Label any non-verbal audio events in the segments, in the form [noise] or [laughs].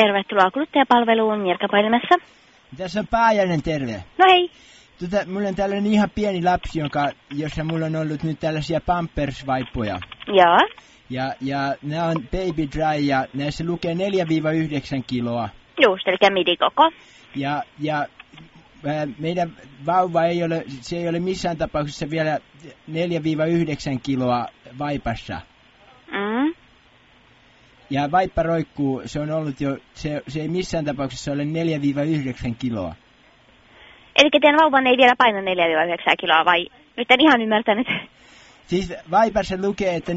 Tervetuloa kuluttajapalveluun Mirka puhelimessa. Tässä on Paajanen, terve. No hei. Tota, mulla on tällainen ihan pieni lapsi, jonka, jossa mulla on ollut nyt tällaisia Pampers-vaippoja. Joo. Ja, ja nämä on Baby Dry ja näissä lukee 4-9 kiloa. Just, eli midikoko. Ja, ja meidän vauva ei ole, se ei ole missään tapauksessa vielä 4-9 kiloa vaipassa. Mm. Ja vaippa roikkuu, se on ollut jo, se, se ei missään tapauksessa ole 4-9 kiloa. Eli teidän vauvan ei vielä paina 4-9 kiloa vai? Nyt en ihan ymmärtänyt. Siis vaipassa lukee, että 4-9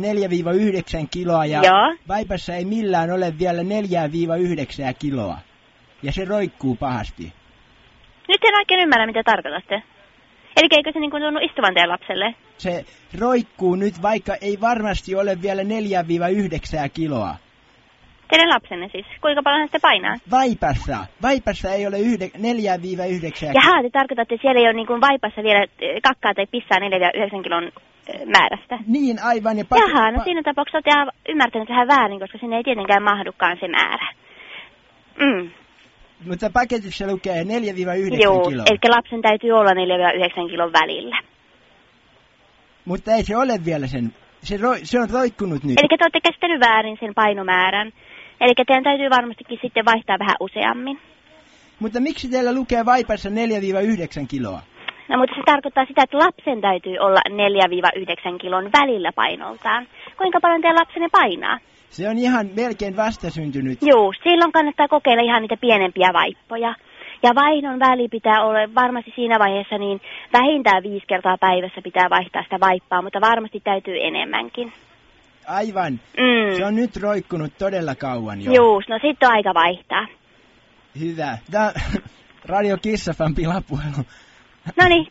kiloa ja Joo. vaipassa ei millään ole vielä 4-9 kiloa. Ja se roikkuu pahasti. Nyt en oikein ymmärrä, mitä tarkoitatte. Eli eikö se niin kuin tunnu istuvan teidän lapselle? Se roikkuu nyt, vaikka ei varmasti ole vielä 4-9 kiloa. Teidän lapsenne siis. Kuinka paljon hän sitä painaa? Vaipassa. Vaipassa ei ole 4-9 kiloa. Jaha, te tarkoitatte, että siellä ei ole niin kuin vaipassa vielä eh, kakkaa tai pissaa 4-9 kilon eh, määrästä. Niin, aivan. Ja Jaha, no siinä tapauksessa olette ymmärtänyt vähän väärin, koska sinne ei tietenkään mahdukaan se määrä. Mm. Mutta paketissa lukee 4-9 Joo, kiloa. eli lapsen täytyy olla 4-9 kilon välillä. Mutta ei se ole vielä sen. Se, roi, se on roikkunut nyt. Eli te olette käsittänyt väärin sen painomäärän. Eli teidän täytyy varmastikin sitten vaihtaa vähän useammin. Mutta miksi teillä lukee vaipassa 4-9 kiloa? No mutta se tarkoittaa sitä, että lapsen täytyy olla 4-9 kilon välillä painoltaan. Kuinka paljon teidän lapsenne painaa? Se on ihan melkein vastasyntynyt. Juu, silloin kannattaa kokeilla ihan niitä pienempiä vaippoja. Ja vaihdon väli pitää olla varmasti siinä vaiheessa niin vähintään viisi kertaa päivässä pitää vaihtaa sitä vaippaa, mutta varmasti täytyy enemmänkin. Aivan. Mm. Se on nyt roikkunut todella kauan jo. Juu, no sitten on aika vaihtaa. Hyvä. Tää [laughs] Radio Kissafan pilapuhelu. No niin,